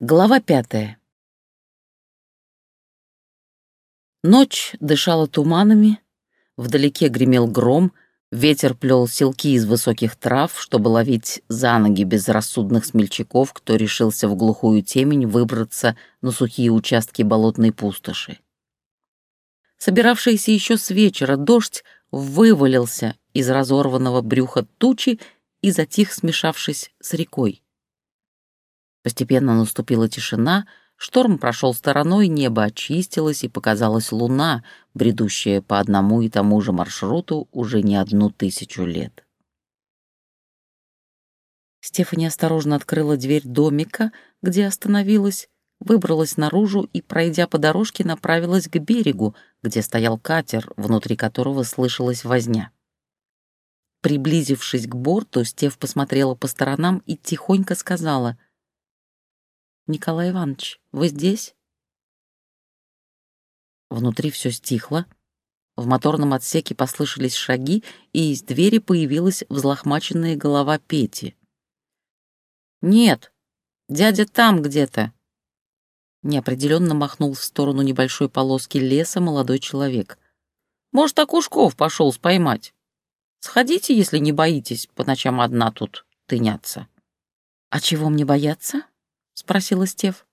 Глава пятая. Ночь дышала туманами, вдалеке гремел гром, ветер плел селки из высоких трав, чтобы ловить за ноги безрассудных смельчаков, кто решился в глухую темень выбраться на сухие участки болотной пустоши. Собиравшийся еще с вечера дождь вывалился из разорванного брюха тучи и затих, смешавшись с рекой. Постепенно наступила тишина, шторм прошел стороной, небо очистилось и показалась луна, бредущая по одному и тому же маршруту уже не одну тысячу лет. Стефани осторожно открыла дверь домика, где остановилась, выбралась наружу и, пройдя по дорожке, направилась к берегу, где стоял катер, внутри которого слышалась возня. Приблизившись к борту, Стеф посмотрела по сторонам и тихонько сказала — «Николай Иванович, вы здесь?» Внутри все стихло. В моторном отсеке послышались шаги, и из двери появилась взлохмаченная голова Пети. «Нет, дядя там где-то!» Неопределенно махнул в сторону небольшой полоски леса молодой человек. «Может, Акушков пошел споймать? Сходите, если не боитесь по ночам одна тут тыняться». «А чего мне бояться?» — спросила Стев.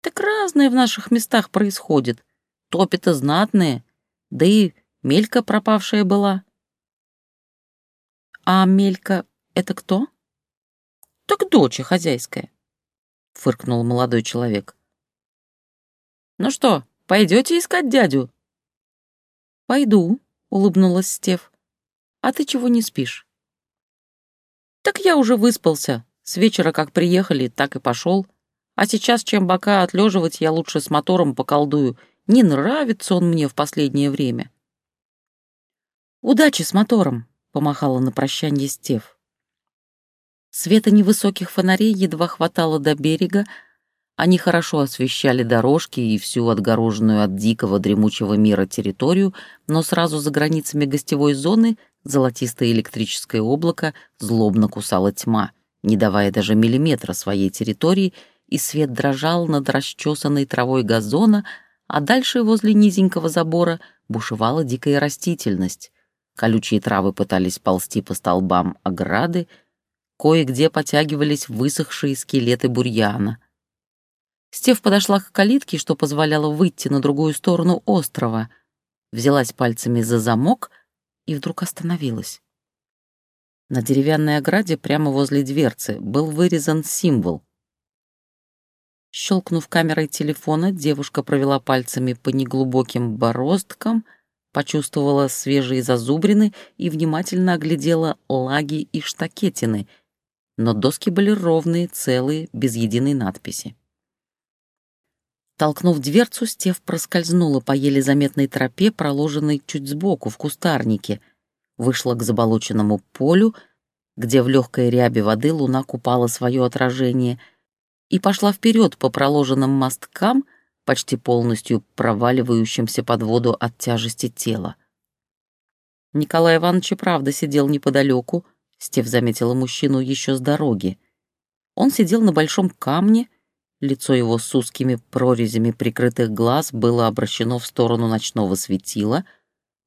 «Так разное в наших местах происходит. Топи-то знатные, да и Мелька пропавшая была». «А Мелька — это кто?» «Так дочь хозяйская», — фыркнул молодой человек. «Ну что, пойдете искать дядю?» «Пойду», — улыбнулась Стев. «А ты чего не спишь?» «Так я уже выспался», с вечера, как приехали, так и пошел. А сейчас, чем бока отлеживать, я лучше с мотором поколдую. Не нравится он мне в последнее время. «Удачи с мотором!» — помахала на прощание Стев. Света невысоких фонарей едва хватало до берега, они хорошо освещали дорожки и всю отгороженную от дикого дремучего мира территорию, но сразу за границами гостевой зоны золотистое электрическое облако злобно кусала тьма — не давая даже миллиметра своей территории, и свет дрожал над расчесанной травой газона, а дальше возле низенького забора бушевала дикая растительность. Колючие травы пытались ползти по столбам ограды, кое-где потягивались высохшие скелеты бурьяна. Стев подошла к калитке, что позволяло выйти на другую сторону острова, взялась пальцами за замок и вдруг остановилась. На деревянной ограде прямо возле дверцы был вырезан символ. Щелкнув камерой телефона, девушка провела пальцами по неглубоким бороздкам, почувствовала свежие зазубрины и внимательно оглядела лаги и штакетины, но доски были ровные, целые, без единой надписи. Толкнув дверцу, Стев проскользнула по еле заметной тропе, проложенной чуть сбоку, в кустарнике — вышла к заболоченному полю, где в легкой рябе воды луна купала свое отражение, и пошла вперед по проложенным мосткам, почти полностью проваливающимся под воду от тяжести тела. Николай Иванович правда сидел неподалеку, Стев заметила мужчину еще с дороги. Он сидел на большом камне, лицо его с узкими прорезями прикрытых глаз было обращено в сторону ночного светила —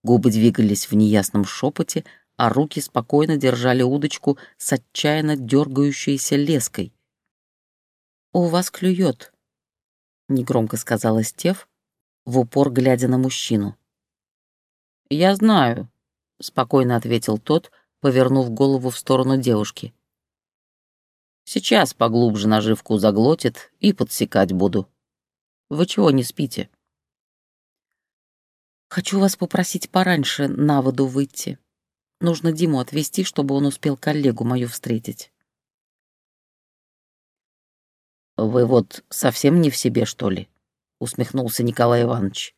Губы двигались в неясном шепоте, а руки спокойно держали удочку с отчаянно дергающейся леской. «У вас клюет», — негромко сказала Стев, в упор глядя на мужчину. «Я знаю», — спокойно ответил тот, повернув голову в сторону девушки. «Сейчас поглубже наживку заглотит и подсекать буду. Вы чего не спите?» Хочу вас попросить пораньше на воду выйти. Нужно Диму отвезти, чтобы он успел коллегу мою встретить. «Вы вот совсем не в себе, что ли?» — усмехнулся Николай Иванович.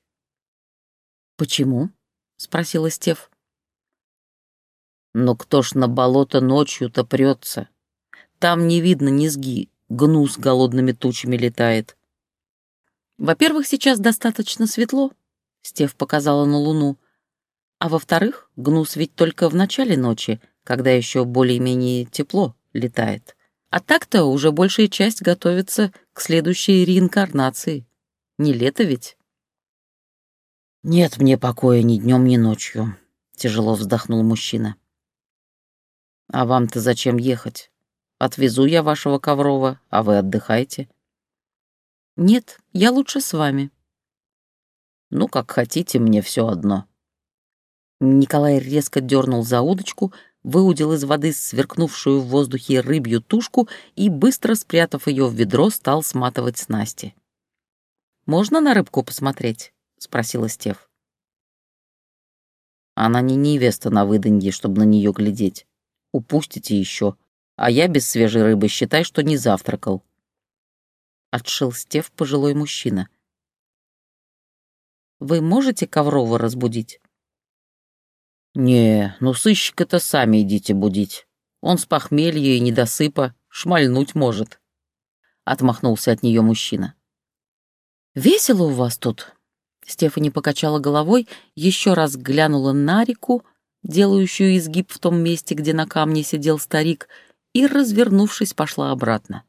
«Почему?» — спросила Стев. «Но кто ж на болото ночью-то прется? Там не видно низги, гну с голодными тучами летает. Во-первых, сейчас достаточно светло, Стев показала на луну. А во-вторых, гнус ведь только в начале ночи, когда еще более-менее тепло летает. А так-то уже большая часть готовится к следующей реинкарнации. Не лето ведь? «Нет мне покоя ни днем, ни ночью», — тяжело вздохнул мужчина. «А вам-то зачем ехать? Отвезу я вашего Коврова, а вы отдыхайте». «Нет, я лучше с вами». «Ну, как хотите, мне все одно». Николай резко дернул за удочку, выудил из воды сверкнувшую в воздухе рыбью тушку и, быстро спрятав ее в ведро, стал сматывать снасти. «Можно на рыбку посмотреть?» спросила Стев. Она не невеста на выданье, чтобы на нее глядеть. Упустите еще, а я без свежей рыбы считай, что не завтракал. Отшил Стев пожилой мужчина. Вы можете Коврова разбудить? Не, ну сыщика-то сами идите будить. Он с похмелья и недосыпа шмальнуть может. Отмахнулся от нее мужчина. «Весело у вас тут», Стефани покачала головой, еще раз глянула на реку, делающую изгиб в том месте, где на камне сидел старик, и, развернувшись, пошла обратно.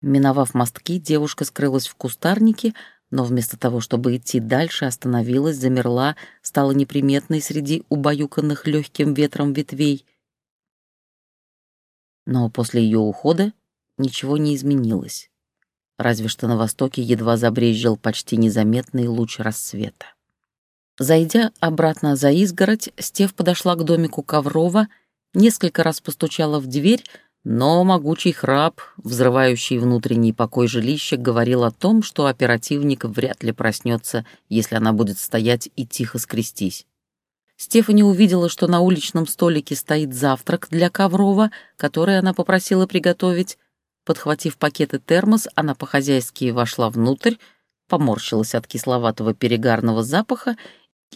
Миновав мостки, девушка скрылась в кустарнике, но вместо того, чтобы идти дальше, остановилась, замерла, стала неприметной среди убаюканных легким ветром ветвей. Но после ее ухода ничего не изменилось разве что на востоке едва забрезжил почти незаметный луч рассвета. Зайдя обратно за изгородь, Стев подошла к домику Коврова, несколько раз постучала в дверь, но могучий храп, взрывающий внутренний покой жилища, говорил о том, что оперативник вряд ли проснется, если она будет стоять и тихо скрестись. Стефани увидела, что на уличном столике стоит завтрак для Коврова, который она попросила приготовить, Подхватив пакет и термос, она по-хозяйски вошла внутрь, поморщилась от кисловатого перегарного запаха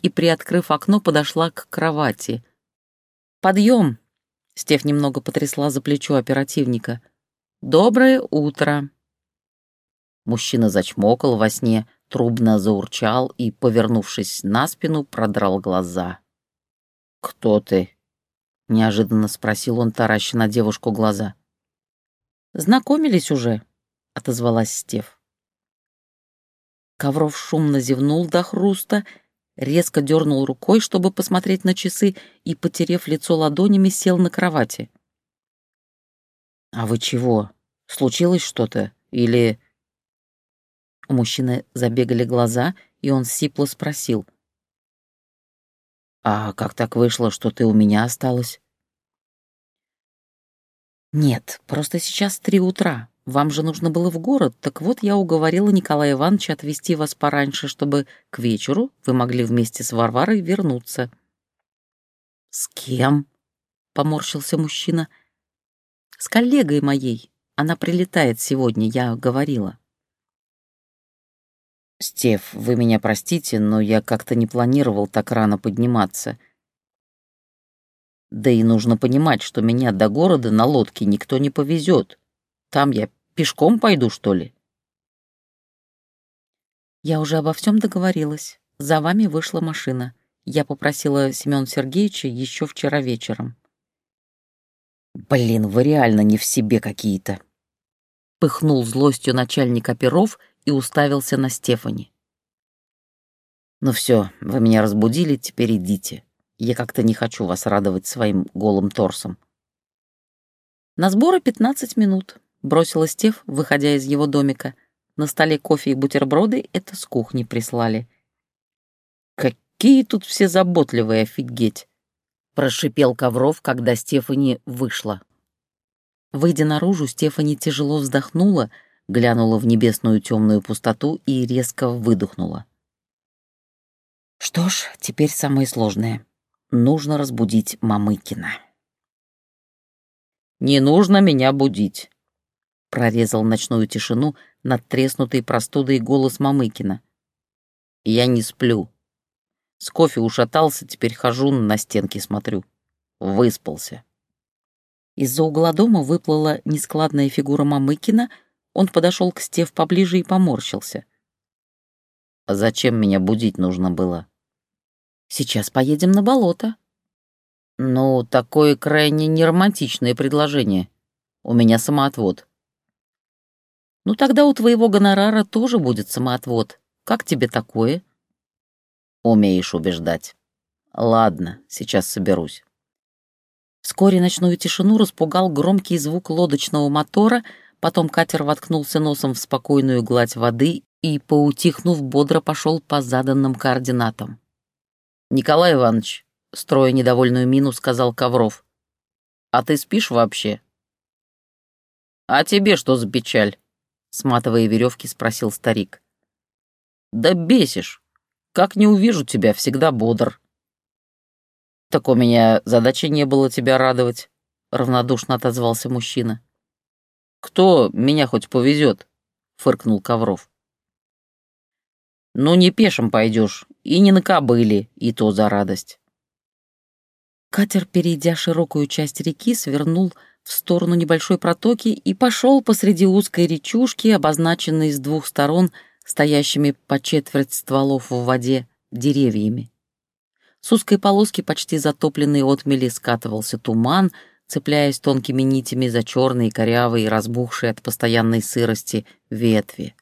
и, приоткрыв окно, подошла к кровати. «Подъем!» — Стеф немного потрясла за плечо оперативника. «Доброе утро!» Мужчина зачмокал во сне, трубно заурчал и, повернувшись на спину, продрал глаза. «Кто ты?» — неожиданно спросил он, тараща на девушку глаза. «Знакомились уже?» — отозвалась Стев. Ковров шумно зевнул до хруста, резко дернул рукой, чтобы посмотреть на часы, и, потерев лицо ладонями, сел на кровати. «А вы чего? Случилось что-то? Или...» У мужчины забегали глаза, и он сипло спросил. «А как так вышло, что ты у меня осталась?» «Нет, просто сейчас три утра. Вам же нужно было в город, так вот я уговорила Николая Ивановича отвезти вас пораньше, чтобы к вечеру вы могли вместе с Варварой вернуться». «С кем?» — поморщился мужчина. «С коллегой моей. Она прилетает сегодня, я говорила». «Стеф, вы меня простите, но я как-то не планировал так рано подниматься. Да и нужно понимать, что меня до города на лодке никто не повезет. Там я пешком пойду, что ли? Я уже обо всем договорилась. За вами вышла машина. Я попросила Семёна Сергеевича еще вчера вечером. Блин, вы реально не в себе какие-то. Пыхнул злостью начальник оперов и уставился на Стефани. Ну все, вы меня разбудили, теперь идите. Я как-то не хочу вас радовать своим голым торсом. На сборы пятнадцать минут, бросила Стев, выходя из его домика. На столе кофе и бутерброды это с кухни прислали. Какие тут все заботливые, офигеть! Прошипел Ковров, когда Стефани вышла. Выйдя наружу, Стефани тяжело вздохнула, глянула в небесную темную пустоту и резко выдохнула. Что ж, теперь самое сложное. Нужно разбудить Мамыкина. «Не нужно меня будить», — прорезал ночную тишину надтреснутый простудой голос Мамыкина. «Я не сплю. С кофе ушатался, теперь хожу, на стенки смотрю. Выспался». Из-за угла дома выплыла нескладная фигура Мамыкина, он подошел к Стев поближе и поморщился. «А зачем меня будить нужно было?» Сейчас поедем на болото». «Ну, такое крайне неромантичное предложение. У меня самоотвод. Ну тогда у твоего гонорара тоже будет самоотвод. Как тебе такое? Умеешь убеждать. Ладно, сейчас соберусь. Вскоре ночную тишину распугал громкий звук лодочного мотора, потом катер воткнулся носом в спокойную гладь воды и, поутихнув, бодро пошел по заданным координатам. «Николай Иванович», — строя недовольную мину, сказал Ковров, — «а ты спишь вообще?» «А тебе что за печаль?» — сматывая веревки, спросил старик. «Да бесишь. Как не увижу тебя, всегда бодр». «Так у меня задачи не было тебя радовать», — равнодушно отозвался мужчина. «Кто меня хоть повезет?» — фыркнул Ковров. «Ну, не пешим пойдешь, и не на кобыле, и то за радость». Катер, перейдя широкую часть реки, свернул в сторону небольшой протоки и пошел посреди узкой речушки, обозначенной с двух сторон стоящими по четверть стволов в воде деревьями. С узкой полоски почти затопленной отмели скатывался туман, цепляясь тонкими нитями за черные, корявые, разбухшие от постоянной сырости ветви.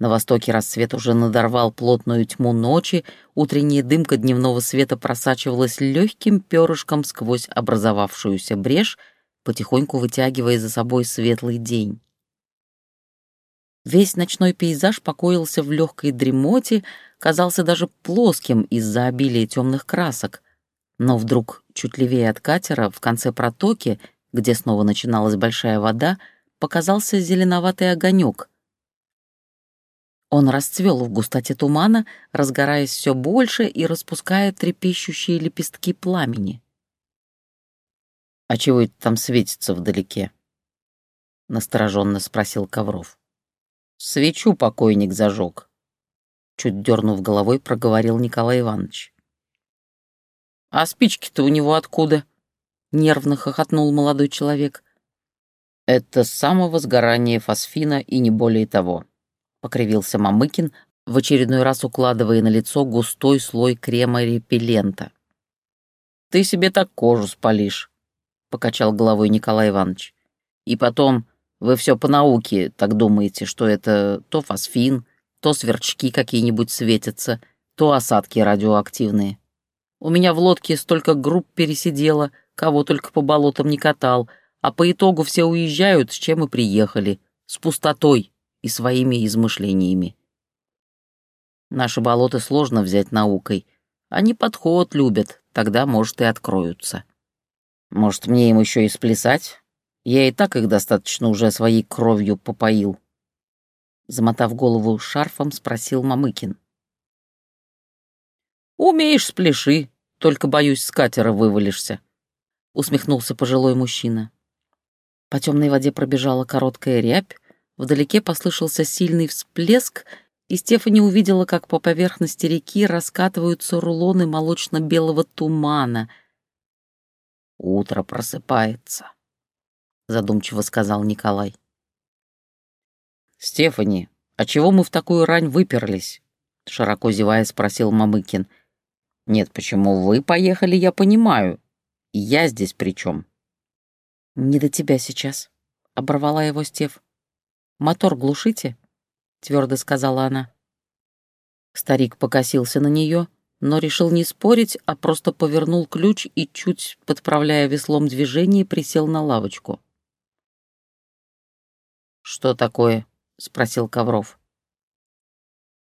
На востоке рассвет уже надорвал плотную тьму ночи, утренняя дымка дневного света просачивалась легким перышком сквозь образовавшуюся брешь, потихоньку вытягивая за собой светлый день. Весь ночной пейзаж покоился в легкой дремоте, казался даже плоским из-за обилия темных красок. Но вдруг, чуть левее от катера, в конце протоки, где снова начиналась большая вода, показался зеленоватый огонек, он расцвел в густоте тумана, разгораясь все больше и распуская трепещущие лепестки пламени. «А чего это там светится вдалеке?» — настороженно спросил Ковров. «Свечу покойник зажег», — чуть дернув головой, проговорил Николай Иванович. «А спички-то у него откуда?» — нервно хохотнул молодой человек. «Это самого сгорания фосфина и не более того», покривился Мамыкин, в очередной раз укладывая на лицо густой слой крема-репеллента. «Ты себе так кожу спалишь», — покачал головой Николай Иванович. «И потом, вы все по науке так думаете, что это то фосфин, то сверчки какие-нибудь светятся, то осадки радиоактивные. У меня в лодке столько групп пересидело, кого только по болотам не катал, а по итогу все уезжают, с чем и приехали, с пустотой и своими измышлениями. Наши болота сложно взять наукой. Они подход любят, тогда, может, и откроются. Может, мне им еще и сплясать? Я и так их достаточно уже своей кровью попоил. Замотав голову шарфом, спросил Мамыкин. «Умеешь, спляши, только, боюсь, с катера вывалишься», — усмехнулся пожилой мужчина. По темной воде пробежала короткая рябь, Вдалеке послышался сильный всплеск, и Стефани увидела, как по поверхности реки раскатываются рулоны молочно-белого тумана. «Утро просыпается», — задумчиво сказал Николай. «Стефани, а чего мы в такую рань выперлись?» — широко зевая спросил Мамыкин. «Нет, почему вы поехали, я понимаю. Я здесь при чем?» «Не до тебя сейчас», — оборвала его Стеф. Мотор глушите?» — твердо сказала она. Старик покосился на нее, но решил не спорить, а просто повернул ключ и, чуть подправляя веслом движение, присел на лавочку. «Что такое?» — спросил Ковров.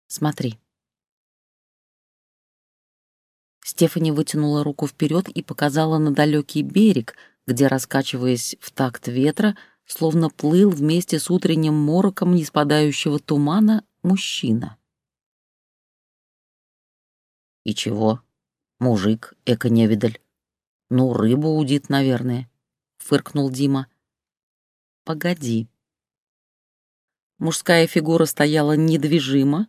«Смотри». Стефани вытянула руку вперед и показала на далекий берег, где, раскачиваясь в такт ветра, словно плыл вместе с утренним мороком неспадающего тумана мужчина. «И чего? Мужик, эко-невидаль. Ну, рыбу удит, наверное», — фыркнул Дима. «Погоди». Мужская фигура стояла недвижимо,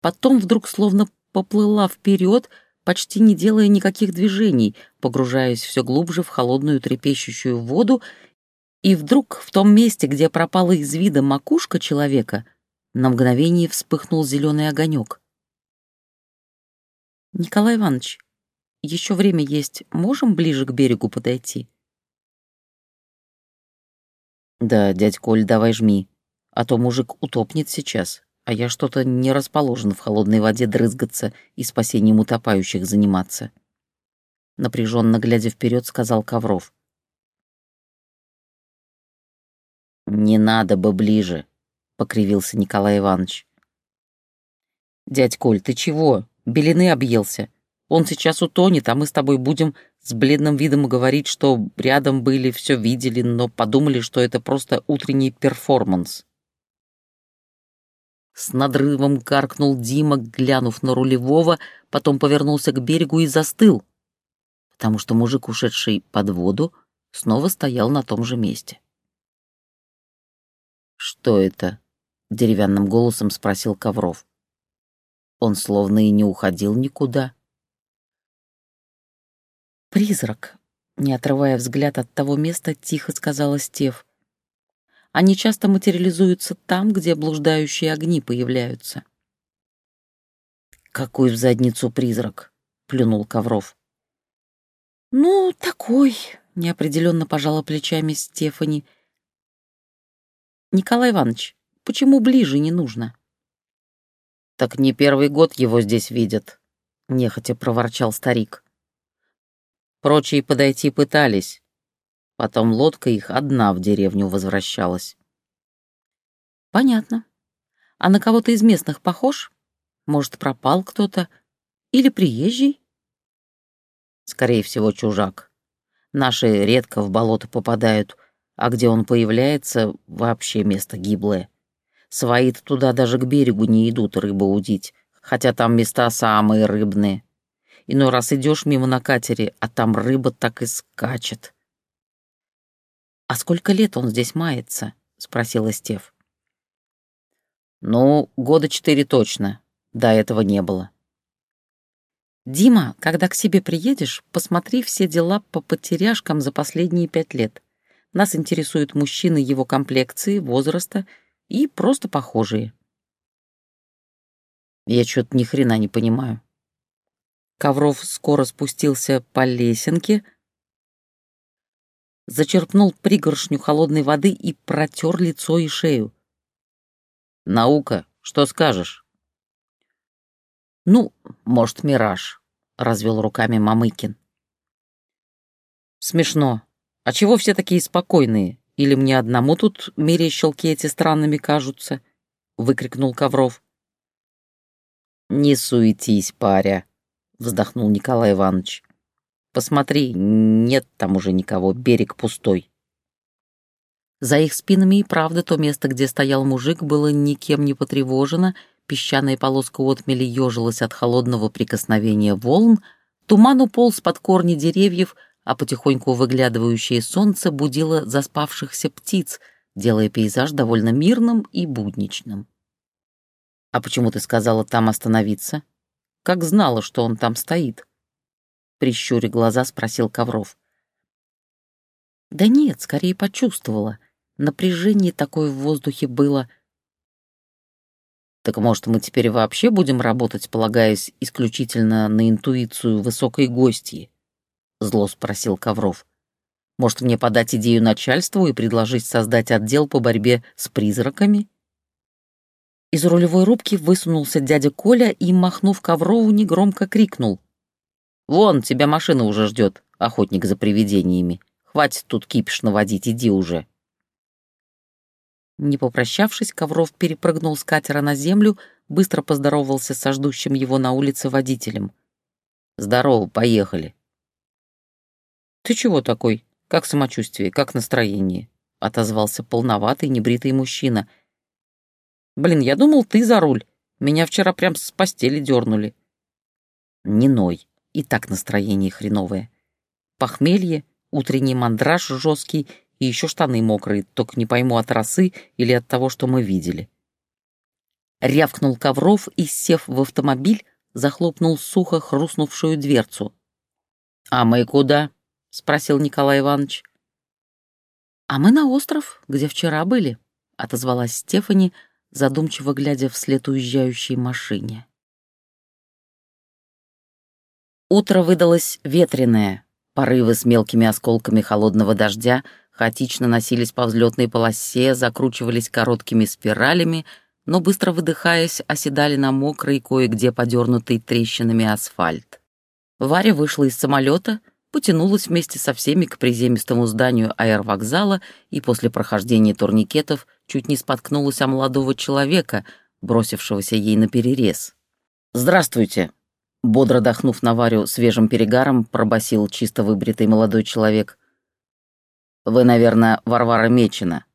потом вдруг словно поплыла вперед, почти не делая никаких движений, погружаясь все глубже в холодную трепещущую воду и вдруг в том месте, где пропала из вида макушка человека, на мгновение вспыхнул зеленый огонек. «Николай Иванович, еще время есть, можем ближе к берегу подойти?» «Да, дядь Коль, давай жми, а то мужик утопнет сейчас, а я что-то не расположен в холодной воде дрызгаться и спасением утопающих заниматься». Напряженно глядя вперед, сказал Ковров. «Не надо бы ближе», — покривился Николай Иванович. «Дядь Коль, ты чего? Белины объелся. Он сейчас утонет, а мы с тобой будем с бледным видом говорить, что рядом были, все видели, но подумали, что это просто утренний перформанс». С надрывом каркнул Дима, глянув на рулевого, потом повернулся к берегу и застыл, потому что мужик, ушедший под воду, снова стоял на том же месте. «Что это?» — деревянным голосом спросил Ковров. Он словно и не уходил никуда. «Призрак», — не отрывая взгляд от того места, тихо сказала Стев. «Они часто материализуются там, где блуждающие огни появляются». «Какой в задницу призрак?» — плюнул Ковров. «Ну, такой», — неопределенно пожала плечами Стефани, — Николай Иванович, почему ближе не нужно? Так не первый год его здесь видят, нехотя проворчал старик. Прочие подойти пытались. Потом лодка их одна в деревню возвращалась. Понятно. А на кого-то из местных похож? Может, пропал кто-то? Или приезжий? Скорее всего, чужак. Наши редко в болото попадают, а где он появляется, вообще место гиблое. Свои туда даже к берегу не идут рыбу удить, хотя там места самые рыбные. Иной раз идешь мимо на катере, а там рыба так и скачет. «А сколько лет он здесь мается?» — спросила Стев. «Ну, года четыре точно. До этого не было». «Дима, когда к себе приедешь, посмотри все дела по потеряшкам за последние пять лет. Нас интересуют мужчины его комплекции, возраста и просто похожие. Я что-то ни хрена не понимаю. Ковров скоро спустился по лесенке, зачерпнул пригоршню холодной воды и протер лицо и шею. «Наука, что скажешь?» «Ну, может, мираж», — развел руками Мамыкин. «Смешно. А чего все такие спокойные? Или мне одному тут мерещелки эти странными кажутся?» — выкрикнул Ковров. «Не суетись, паря», — вздохнул Николай Иванович. «Посмотри, нет там уже никого, берег пустой». За их спинами и правда то место, где стоял мужик, было никем не потревожено, песчаная полоска отмели ежилась от холодного прикосновения волн, туман уполз под корни деревьев — а потихоньку выглядывающее солнце будило заспавшихся птиц, делая пейзаж довольно мирным и будничным. «А почему ты сказала там остановиться? Как знала, что он там стоит?» Прищуря глаза, спросил Ковров. «Да нет, скорее почувствовала. Напряжение такое в воздухе было...» «Так, может, мы теперь вообще будем работать, полагаясь исключительно на интуицию высокой гостьи?» — зло спросил Ковров. «Может, мне подать идею начальству и предложить создать отдел по борьбе с призраками?» Из рулевой рубки высунулся дядя Коля и, махнув Коврову, негромко крикнул. «Вон, тебя машина уже ждет, охотник за привидениями. Хватит тут кипиш наводить, иди уже». Не попрощавшись, Ковров перепрыгнул с катера на землю, быстро поздоровался со ждущим его на улице водителем. «Здорово, поехали». «Ты чего такой? Как самочувствие, как настроение?» — отозвался полноватый небритый мужчина. «Блин, я думал, ты за руль. Меня вчера прям с постели дернули». «Не ной, и так настроение хреновое. Похмелье, утренний мандраж жесткий и еще штаны мокрые, только не пойму от росы или от того, что мы видели». Рявкнул Ковров и, сев в автомобиль, захлопнул сухо хрустнувшую дверцу. «А мы куда?» — спросил Николай Иванович. «А мы на остров, где вчера были», — отозвалась Стефани, задумчиво глядя вслед уезжающей машине. Утро выдалось ветреное. Порывы с мелкими осколками холодного дождя хаотично носились по взлетной полосе, закручивались короткими спиралями, но быстро выдыхаясь, оседали на мокрый, кое-где подернутый трещинами асфальт. Варя вышла из самолета, потянулась вместе со всеми к приземистому зданию аэровокзала и после прохождения турникетов чуть не споткнулась о молодого человека, бросившегося ей на перерез. «Здравствуйте!» Бодро дохнув на Варю свежим перегаром, пробасил чисто выбритый молодой человек. «Вы, наверное, Варвара Мечина?»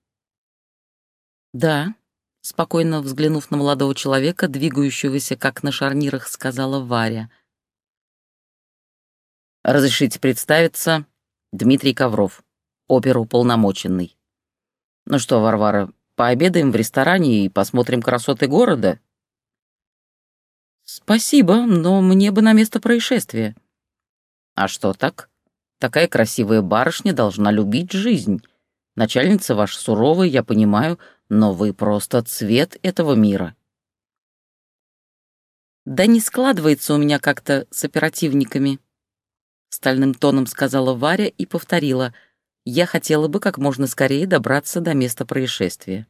«Да», — спокойно взглянув на молодого человека, двигающегося как на шарнирах, сказала Варя. «Разрешите представиться, Дмитрий Ковров, оперуполномоченный. Ну что, Варвара, пообедаем в ресторане и посмотрим красоты города?» «Спасибо, но мне бы на место происшествия». «А что так? Такая красивая барышня должна любить жизнь. Начальница ваша суровая, я понимаю, но вы просто цвет этого мира». «Да не складывается у меня как-то с оперативниками», — стальным тоном сказала Варя и повторила. «Я хотела бы как можно скорее добраться до места происшествия».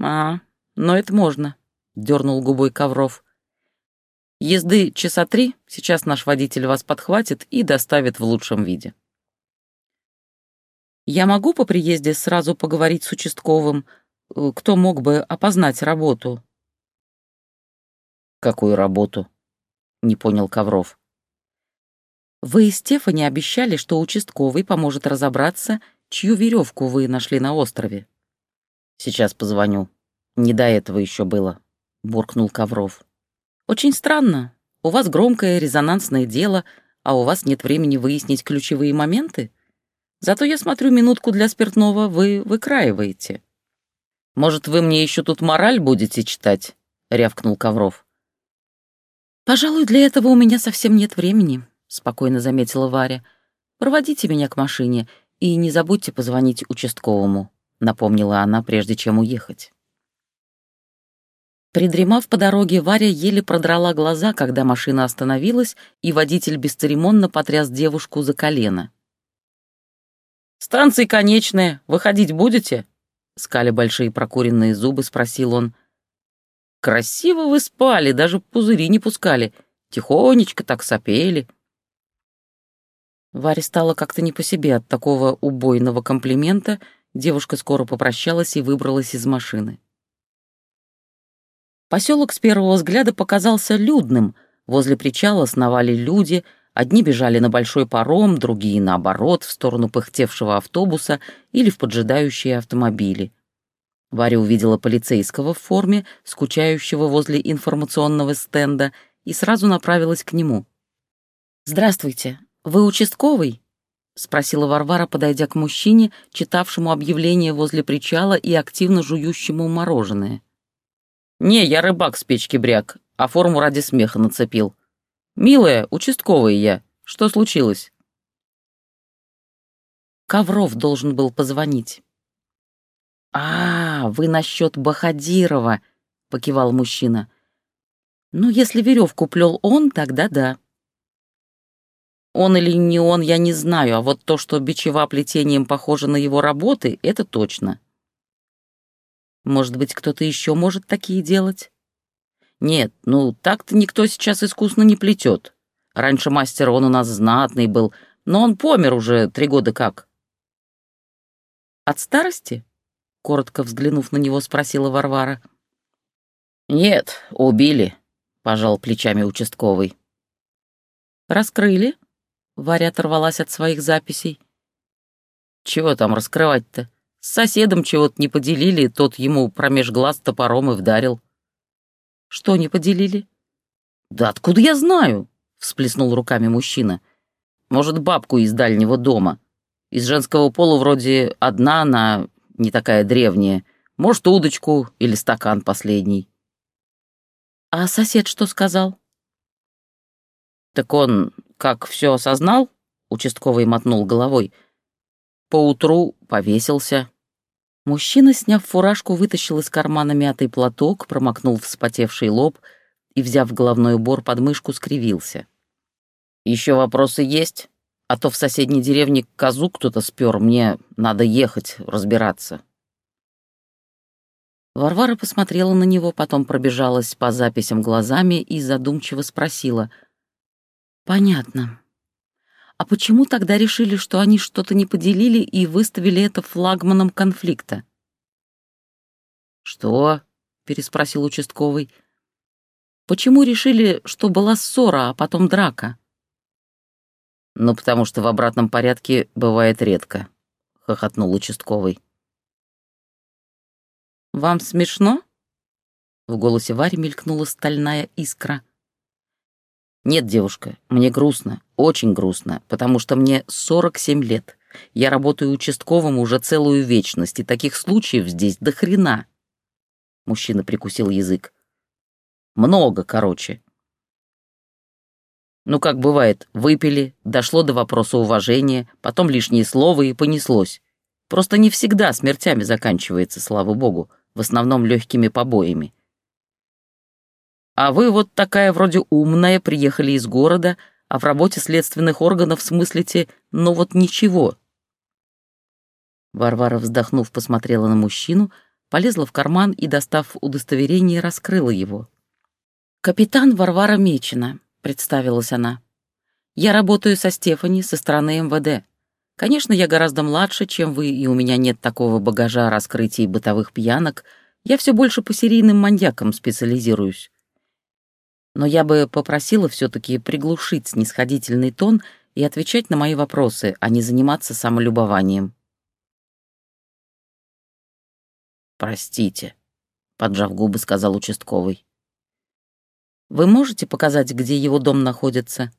«А, но это можно», дернул губой Ковров. Езды часа три, сейчас наш водитель вас подхватит и доставит в лучшем виде. Я могу по приезде сразу поговорить с участковым, э, кто мог бы опознать работу? Какую работу? Не понял Ковров. Вы Стефани обещали, что участковый поможет разобраться, чью веревку вы нашли на острове. Сейчас позвоню. Не до этого еще было. — буркнул Ковров. «Очень странно. У вас громкое резонансное дело, а у вас нет времени выяснить ключевые моменты? Зато я смотрю, минутку для спиртного вы выкраиваете». «Может, вы мне еще тут мораль будете читать?» — рявкнул Ковров. «Пожалуй, для этого у меня совсем нет времени», — спокойно заметила Варя. «Проводите меня к машине и не забудьте позвонить участковому», — напомнила она, прежде чем уехать. Придремав по дороге, Варя еле продрала глаза, когда машина остановилась, и водитель бесцеремонно потряс девушку за колено. «Станция конечная, выходить будете?» Скали большие прокуренные зубы, спросил он. «Красиво вы спали, даже пузыри не пускали. Тихонечко так сопели». Варе стало как-то не по себе от такого убойного комплимента. Девушка скоро попрощалась и выбралась из машины. Поселок с первого взгляда показался людным. Возле причала сновали люди, одни бежали на большой паром, другие, наоборот, в сторону пыхтевшего автобуса или в поджидающие автомобили. Варя увидела полицейского в форме, скучающего возле информационного стенда, и сразу направилась к нему. «Здравствуйте, вы участковый?» — спросила Варвара, подойдя к мужчине, читавшему объявление возле причала и активно жующему мороженое. «Не, я рыбак с печки бряк, а форму ради смеха нацепил. Милая, участковый я. Что случилось?» Ковров должен был позвонить. «А, вы насчет Бахадирова», — покивал мужчина. «Ну, если веревку плел он, тогда да». Он или не он, я не знаю, а вот то, что бичева плетением похоже на его работы, это точно. Может быть, кто-то еще может такие делать? Нет, ну так-то никто сейчас искусно не плетет. Раньше мастер он у нас знатный был, но он помер уже три года как. От старости? Коротко взглянув на него, спросила Варвара. Нет, убили, пожал плечами участковый. Раскрыли? Варя оторвалась от своих записей. Чего там раскрывать-то? С соседом чего-то не поделили, тот ему промеж глаз топором и вдарил. Что не поделили? Да откуда я знаю? Всплеснул руками мужчина. Может, бабку из дальнего дома. Из женского пола вроде одна она, не такая древняя. Может, удочку или стакан последний. А сосед что сказал? Так он, как все осознал, участковый мотнул головой, — Поутру повесился. Мужчина, сняв фуражку, вытащил из кармана мятый платок, промокнул вспотевший лоб и, взяв головной убор под мышку, скривился. «Еще вопросы есть?» — А то в соседней деревне козу кто-то спер, мне надо ехать, разбираться». Варвара посмотрела на него, потом пробежалась по записям глазами и задумчиво спросила. «Понятно. А почему тогда решили, что они что-то не поделили и выставили это флагманом конфликта?» «Что?» — переспросил участковый. «Почему решили, что была ссора, а потом драка?» «Ну, потому что в обратном порядке бывает редко», — хохотнул участковый. «Вам смешно?» В голосе Вари мелькнула стальная искра. «Нет, девушка, мне грустно, очень грустно, потому что мне 47 лет. Я работаю участковым уже целую вечность, и таких случаев здесь до хрена». Мужчина прикусил язык. «Много, короче». Ну, как бывает, выпили, дошло до вопроса уважения, потом лишние слова и понеслось. Просто не всегда смертями заканчивается, слава богу в основном легкими побоями. А вы вот такая вроде умная, приехали из города, а в работе следственных органов смыслите, ну вот ничего. Варвара, вздохнув, посмотрела на мужчину, полезла в карман и, достав удостоверение, раскрыла его. «Капитан Варвара Мечина», — представилась она. «Я работаю со Стефани со стороны МВД. Конечно, я гораздо младше, чем вы, и у меня нет такого багажа раскрытий бытовых пьянок. Я все больше по серийным маньякам специализируюсь. Но я бы попросила все-таки приглушить снисходительный тон и отвечать на мои вопросы, а не заниматься самолюбованием. «Простите», — поджав губы, сказал участковый. «Вы можете показать, где его дом находится?»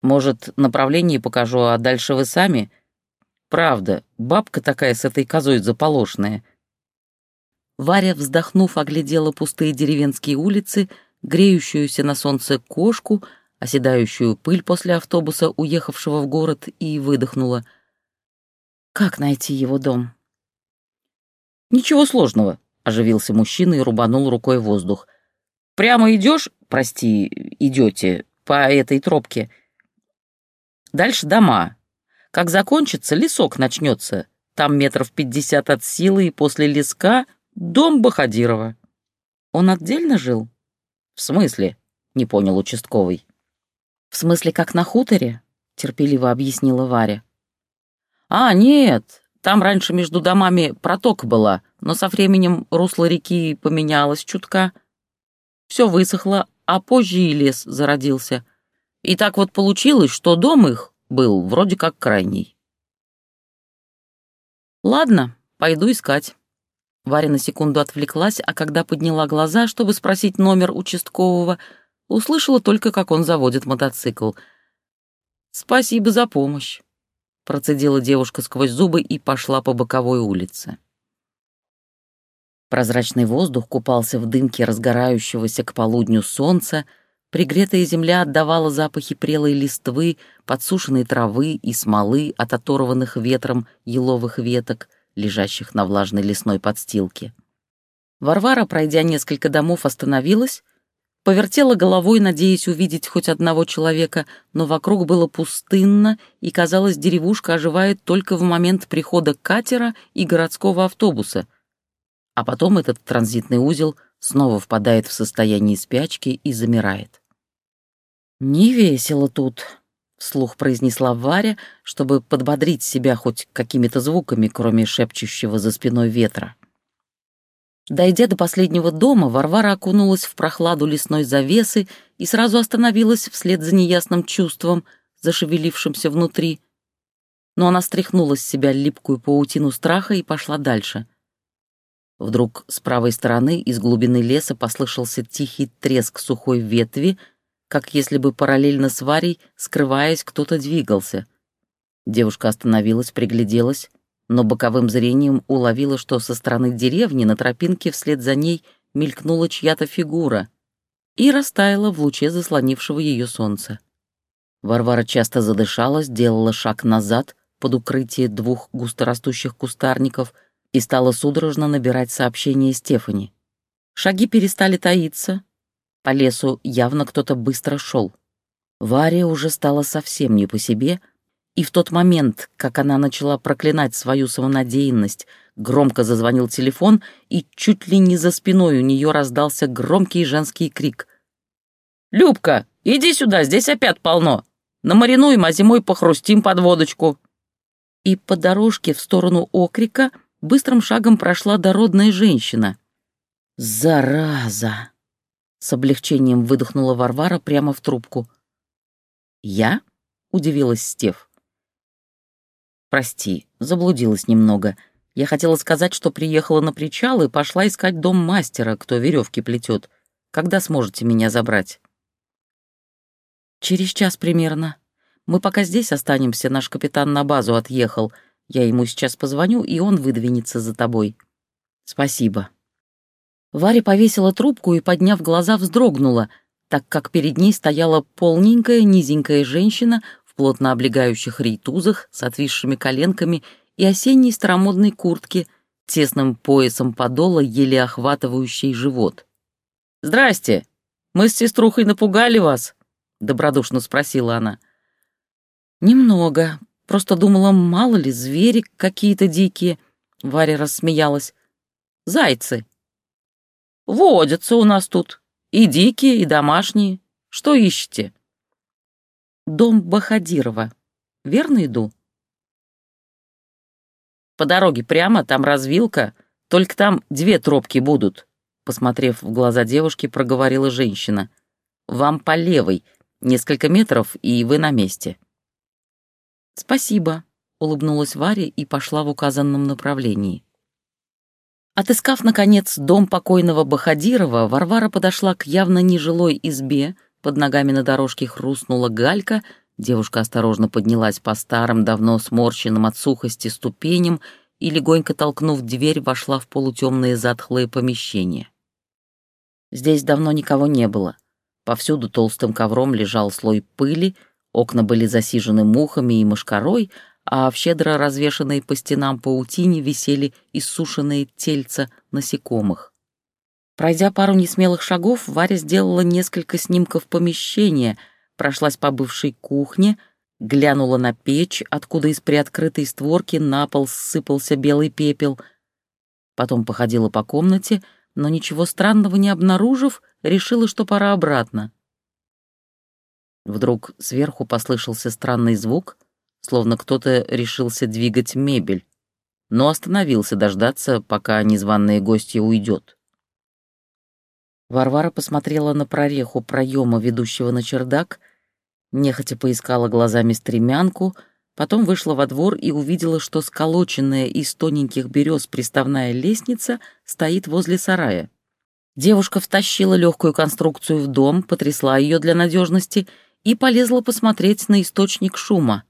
Может, направление покажу, а дальше вы сами? Правда, бабка такая с этой козой заполошная. Варя, вздохнув, оглядела пустые деревенские улицы, греющуюся на солнце кошку, оседающую пыль после автобуса, уехавшего в город, и выдохнула. «Как найти его дом?» «Ничего сложного», — оживился мужчина и рубанул рукой воздух. «Прямо идешь, прости, идете по этой тропке — Дальше дома. Как закончится, лесок начнется. Там метров пятьдесят от силы, и после леска — дом Бахадирова. Он отдельно жил? В смысле? — не понял участковый. В смысле, как на хуторе? — терпеливо объяснила Варя. А, нет, там раньше между домами проток была, но со временем русло реки поменялось чутка. Все высохло, а позже и лес зародился — и так вот получилось, что дом их был вроде как крайний. Ладно, пойду искать. Варя на секунду отвлеклась, а когда подняла глаза, чтобы спросить номер участкового, услышала только, как он заводит мотоцикл. «Спасибо за помощь», — процедила девушка сквозь зубы и пошла по боковой улице. Прозрачный воздух купался в дымке разгорающегося к полудню солнца, Пригретая земля отдавала запахи прелой листвы, подсушенной травы и смолы от оторванных ветром еловых веток, лежащих на влажной лесной подстилке. Варвара, пройдя несколько домов, остановилась, повертела головой, надеясь увидеть хоть одного человека, но вокруг было пустынно, и, казалось, деревушка оживает только в момент прихода катера и городского автобуса. А потом этот транзитный узел снова впадает в состояние спячки и замирает. «Не весело тут», — вслух произнесла Варя, чтобы подбодрить себя хоть какими-то звуками, кроме шепчущего за спиной ветра. Дойдя до последнего дома, Варвара окунулась в прохладу лесной завесы и сразу остановилась вслед за неясным чувством, зашевелившимся внутри. Но она стряхнула с себя липкую паутину страха и пошла дальше. Вдруг с правой стороны из глубины леса послышался тихий треск сухой ветви — как если бы параллельно с Варей, скрываясь, кто-то двигался. Девушка остановилась, пригляделась, но боковым зрением уловила, что со стороны деревни на тропинке вслед за ней мелькнула чья-то фигура и растаяла в луче заслонившего ее солнца. Варвара часто задышала, сделала шаг назад под укрытие двух густорастущих кустарников и стала судорожно набирать сообщение Стефани. Шаги перестали таиться, по лесу явно кто-то быстро шел. Варе уже стало совсем не по себе, и в тот момент, как она начала проклинать свою самонадеянность, громко зазвонил телефон, и чуть ли не за спиной у нее раздался громкий женский крик. «Любка, иди сюда, здесь опять полно! Намаринуем, а зимой похрустим под водочку!» И по дорожке в сторону окрика быстрым шагом прошла дородная женщина. «Зараза!» — с облегчением выдохнула Варвара прямо в трубку. «Я?» — удивилась Стев. «Прости, заблудилась немного. Я хотела сказать, что приехала на причал и пошла искать дом мастера, кто веревки плетет. Когда сможете меня забрать?» «Через час примерно. Мы пока здесь останемся, наш капитан на базу отъехал. Я ему сейчас позвоню, и он выдвинется за тобой. Спасибо». Варя повесила трубку и, подняв глаза, вздрогнула, так как перед ней стояла полненькая, низенькая женщина в плотно облегающих рейтузах с отвисшими коленками и осенней старомодной куртке, тесным поясом подола, еле охватывающей живот. «Здрасте! Мы с сеструхой напугали вас?» — добродушно спросила она. «Немного. Просто думала, мало ли, звери какие-то дикие». Варя рассмеялась. «Зайцы». «Водятся у нас тут. И дикие, и домашние. Что ищете?» «Дом Бахадирова. Верно иду?» «По дороге прямо, там развилка. Только там две тропки будут», — посмотрев в глаза девушки, проговорила женщина. «Вам по левой. Несколько метров, и вы на месте». «Спасибо», — улыбнулась Варя и пошла в указанном направлении. Отыскав, наконец, дом покойного Бахадирова, Варвара подошла к явно нежилой избе, под ногами на дорожке хрустнула галька, девушка осторожно поднялась по старым, давно сморщенным от сухости ступеням и, легонько толкнув дверь, вошла в полутемные затхлые помещения. Здесь давно никого не было. Повсюду толстым ковром лежал слой пыли, окна были засижены мухами и мошкарой, а в щедро развешанной по стенам паутине висели иссушенные тельца насекомых. Пройдя пару несмелых шагов, Варя сделала несколько снимков помещения, прошлась по бывшей кухне, глянула на печь, откуда из приоткрытой створки на пол ссыпался белый пепел. Потом походила по комнате, но ничего странного не обнаружив, решила, что пора обратно. Вдруг сверху послышался странный звук, словно кто-то решился двигать мебель, но остановился дождаться, пока незваные гости уйдет. Варвара посмотрела на прореху проема, ведущего на чердак, нехотя поискала глазами стремянку, потом вышла во двор и увидела, что сколоченная из тоненьких берез приставная лестница стоит возле сарая. Девушка втащила легкую конструкцию в дом, потрясла ее для надежности и полезла посмотреть на источник шума.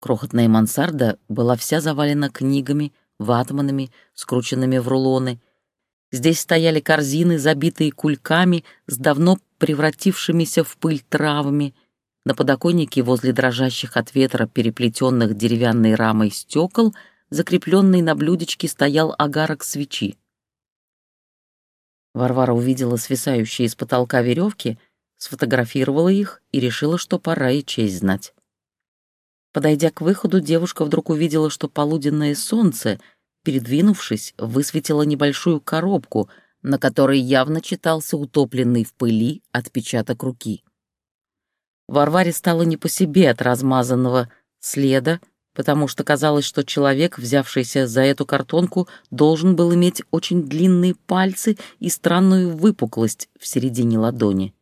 Крохотная мансарда была вся завалена книгами, ватманами, скрученными в рулоны. Здесь стояли корзины, забитые кульками, с давно превратившимися в пыль травами. На подоконнике возле дрожащих от ветра переплетенных деревянной рамой стекол, закрепленный на блюдечке, стоял агарок свечи. Варвара увидела свисающие из потолка веревки, сфотографировала их и решила, что пора и честь знать. Подойдя к выходу, девушка вдруг увидела, что полуденное солнце, передвинувшись, высветило небольшую коробку, на которой явно читался утопленный в пыли отпечаток руки. Варваре стало не по себе от размазанного следа, потому что казалось, что человек, взявшийся за эту картонку, должен был иметь очень длинные пальцы и странную выпуклость в середине ладони.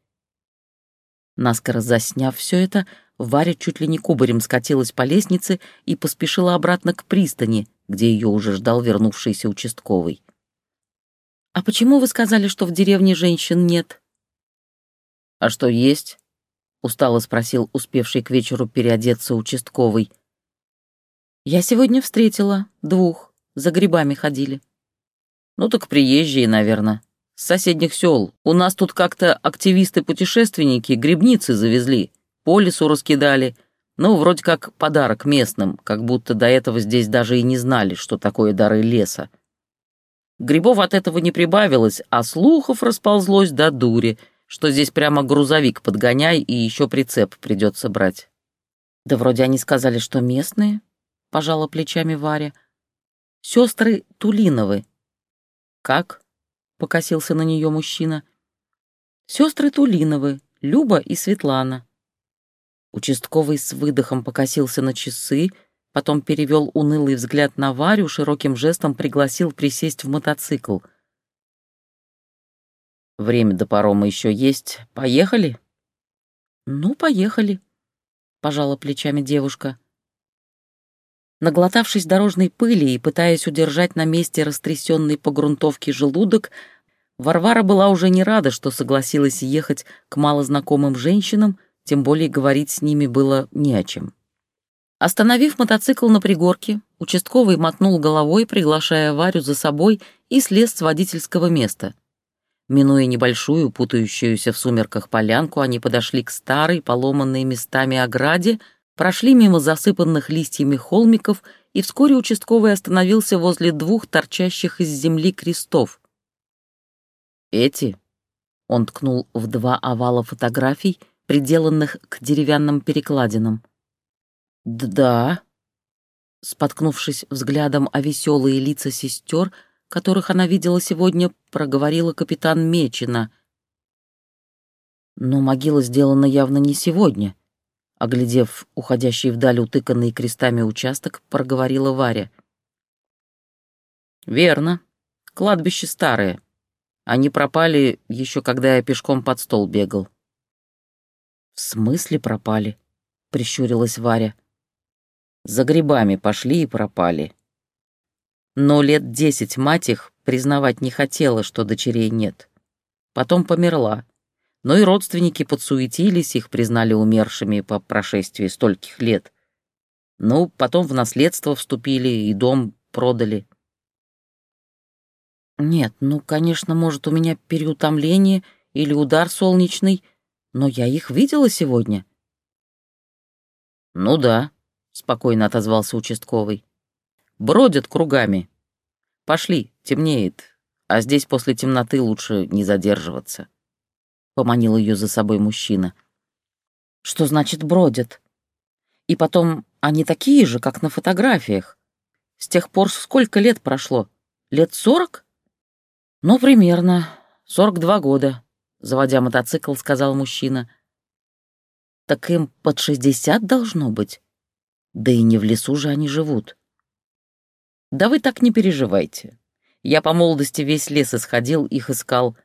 Наскоро засняв все это, Варя чуть ли не кубарем скатилась по лестнице и поспешила обратно к пристани, где ее уже ждал вернувшийся участковый. «А почему вы сказали, что в деревне женщин нет?» «А что есть?» — устало спросил успевший к вечеру переодеться участковый. «Я сегодня встретила двух, за грибами ходили». «Ну так приезжие, наверное. С соседних сел. У нас тут как-то активисты-путешественники грибницы завезли по лесу раскидали. Ну, вроде как подарок местным, как будто до этого здесь даже и не знали, что такое дары леса. Грибов от этого не прибавилось, а слухов расползлось до дури. что здесь прямо грузовик подгоняй и еще прицеп придется брать. Да вроде они сказали, что местные, пожала плечами Варя. Сестры Тулиновы. Как? покосился на нее мужчина. Сестры Тулиновы, Люба и Светлана. Участковый с выдохом покосился на часы, потом перевел унылый взгляд на Варю, широким жестом пригласил присесть в мотоцикл. «Время до парома еще есть. Поехали?» «Ну, поехали», — пожала плечами девушка. Наглотавшись дорожной пыли и пытаясь удержать на месте растрясенный по грунтовке желудок, Варвара была уже не рада, что согласилась ехать к малознакомым женщинам, тем более говорить с ними было не о чем. Остановив мотоцикл на пригорке, участковый мотнул головой, приглашая Варю за собой, и слез с водительского места. Минуя небольшую, путающуюся в сумерках полянку, они подошли к старой, поломанной местами ограде, прошли мимо засыпанных листьями холмиков, и вскоре участковый остановился возле двух торчащих из земли крестов. «Эти?» — он ткнул в два овала фотографий, приделанных к деревянным перекладинам. «Да», споткнувшись взглядом о веселые лица сестер, которых она видела сегодня, проговорила капитан Мечина. Но могила сделана явно не сегодня. Оглядев уходящий вдаль утыканный крестами участок, проговорила Варя. «Верно. Кладбище старое. Они пропали еще когда я пешком под стол бегал. «В смысле пропали?» — прищурилась Варя. «За грибами пошли и пропали. Но лет десять мать их признавать не хотела, что дочерей нет. Потом померла. Но и родственники подсуетились, их признали умершими по прошествии стольких лет. Ну, потом в наследство вступили и дом продали. Нет, ну, конечно, может, у меня переутомление или удар солнечный, но я их видела сегодня. Ну да, спокойно отозвался участковый. Бродят кругами. Пошли, темнеет, а здесь после темноты лучше не задерживаться. Поманил ее за собой мужчина. Что значит бродят? И потом, они такие же, как на фотографиях. С тех пор сколько лет прошло? Лет сорок? Ну, примерно. Сорок два года заводя мотоцикл, сказал мужчина. Так им под шестьдесят должно быть. Да и не в лесу же они живут. Да вы так не переживайте. Я по молодости весь лес исходил, их искал.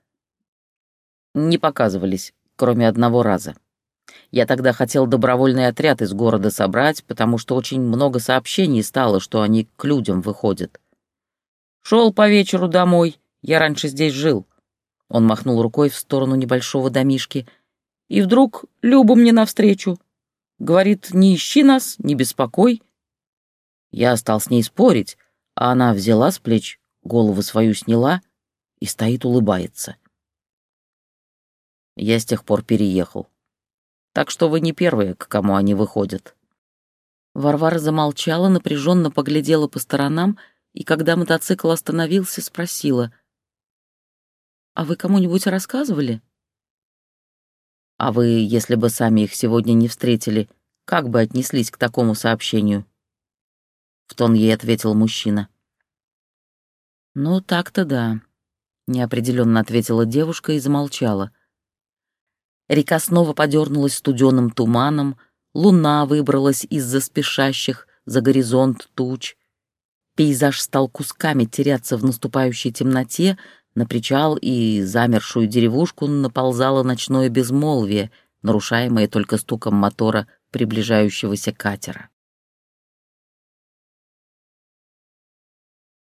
Не показывались, кроме одного раза. Я тогда хотел добровольный отряд из города собрать, потому что очень много сообщений стало, что они к людям выходят. Шел по вечеру домой, я раньше здесь жил. Он махнул рукой в сторону небольшого домишки. И вдруг Люба мне навстречу. Говорит, не ищи нас, не беспокой. Я стал с ней спорить, а она взяла с плеч, голову свою сняла и стоит улыбается. Я с тех пор переехал. Так что вы не первые, к кому они выходят. Варвара замолчала, напряженно поглядела по сторонам и, когда мотоцикл остановился, спросила — а вы кому-нибудь рассказывали? А вы, если бы сами их сегодня не встретили, как бы отнеслись к такому сообщению? В тон ей ответил мужчина. Ну, так-то да, неопределенно ответила девушка и замолчала. Река снова подернулась студеным туманом, луна выбралась из-за спешащих за горизонт туч. Пейзаж стал кусками теряться в наступающей темноте, на причал и замершую деревушку наползало ночное безмолвие, нарушаемое только стуком мотора приближающегося катера.